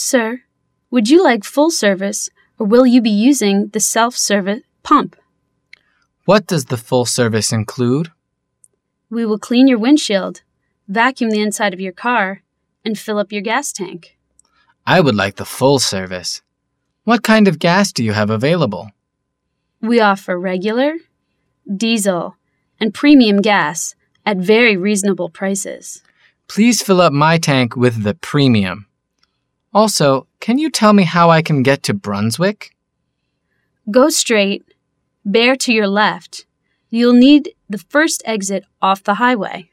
Sir, would you like full service or will you be using the self service pump? What does the full service include? We will clean your windshield, vacuum the inside of your car, and fill up your gas tank. I would like the full service. What kind of gas do you have available? We offer regular, diesel, and premium gas at very reasonable prices. Please fill up my tank with the premium. Also, can you tell me how I can get to Brunswick? Go straight, bear to your left. You'll need the first exit off the highway.